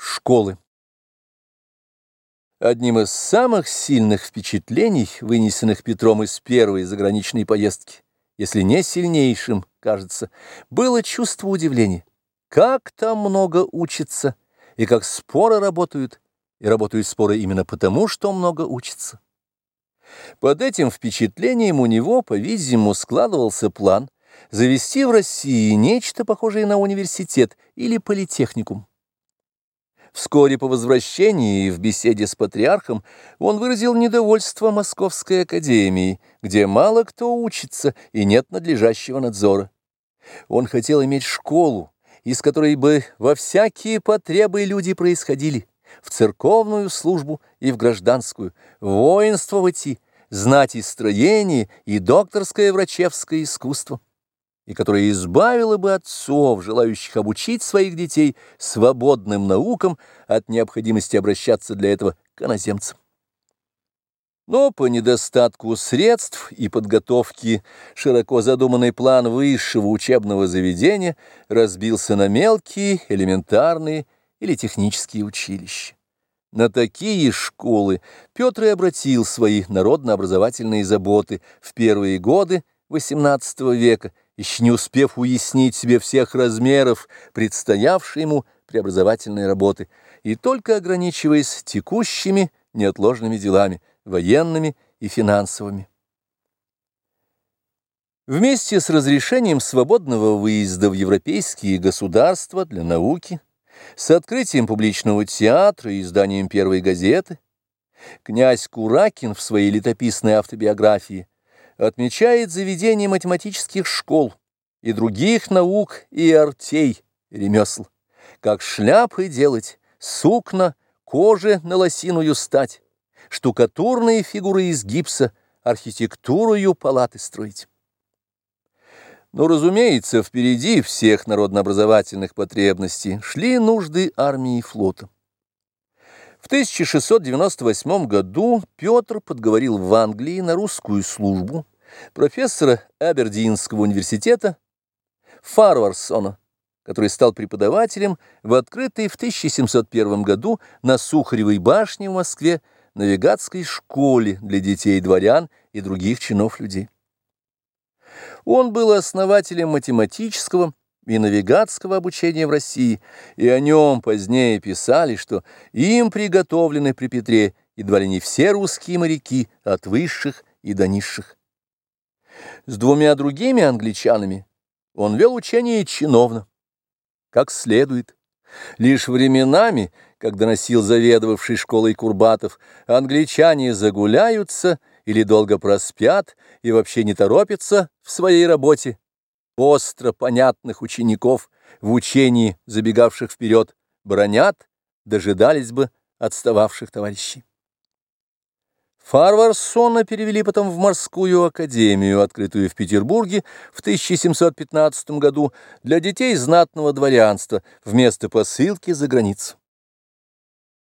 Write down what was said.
Школы. Одним из самых сильных впечатлений, вынесенных Петром из первой заграничной поездки, если не сильнейшим, кажется, было чувство удивления. Как там много учится, и как споры работают, и работают споры именно потому, что много учится. Под этим впечатлением у него, по-видимому, складывался план завести в России нечто похожее на университет или политехникум. Вскоре по возвращении в беседе с патриархом он выразил недовольство Московской академии, где мало кто учится и нет надлежащего надзора. Он хотел иметь школу, из которой бы во всякие потребы люди происходили, в церковную службу и в гражданскую, воинство войти, знать и строение, и докторское врачевское искусство и которая избавила бы отцов, желающих обучить своих детей свободным наукам, от необходимости обращаться для этого к иноземцам. Но по недостатку средств и подготовки широко задуманный план высшего учебного заведения разбился на мелкие, элементарные или технические училища. На такие школы Петр и обратил свои народно-образовательные заботы в первые годы XVIII века, еще не успев уяснить себе всех размеров предстоявшей ему преобразовательной работы, и только ограничиваясь текущими неотложными делами, военными и финансовыми. Вместе с разрешением свободного выезда в европейские государства для науки, с открытием публичного театра и изданием первой газеты, князь Куракин в своей летописной автобиографии отмечает заведение математических школ и других наук и артей, ремесл, как шляпы делать, сукна, кожи на лосиную стать, штукатурные фигуры из гипса, архитектурою палаты строить. Но, разумеется, впереди всех народнообразовательных потребностей шли нужды армии и флота. В 1698 году Петр подговорил в Англии на русскую службу профессора Абердинского университета Фарварсона, который стал преподавателем в открытой в 1701 году на Сухаревой башне в Москве навигатской школе для детей дворян и других чинов людей. Он был основателем математического и навигатского обучения в России, и о нем позднее писали, что им приготовлены при Петре едва ли не все русские моряки, от высших и до низших. С двумя другими англичанами он вел учение чиновно, как следует. Лишь временами, когда носил заведовавший школой Курбатов, англичане загуляются или долго проспят и вообще не торопятся в своей работе, остро понятных учеников в учении, забегавших вперед, бронят, дожидались бы отстававших товарищей. Фарварсона перевели потом в морскую академию, открытую в Петербурге в 1715 году для детей знатного дворянства вместо посылки за границу.